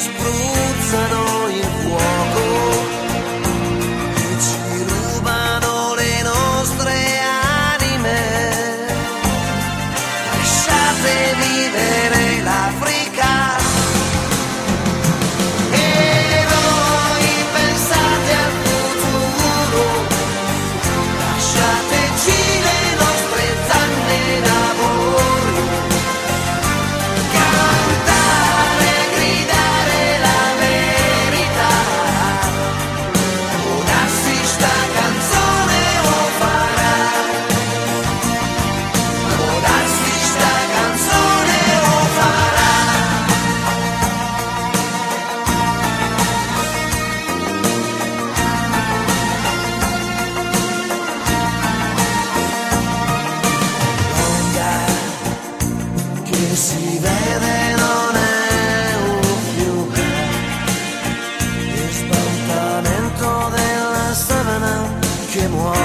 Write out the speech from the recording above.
spruzzano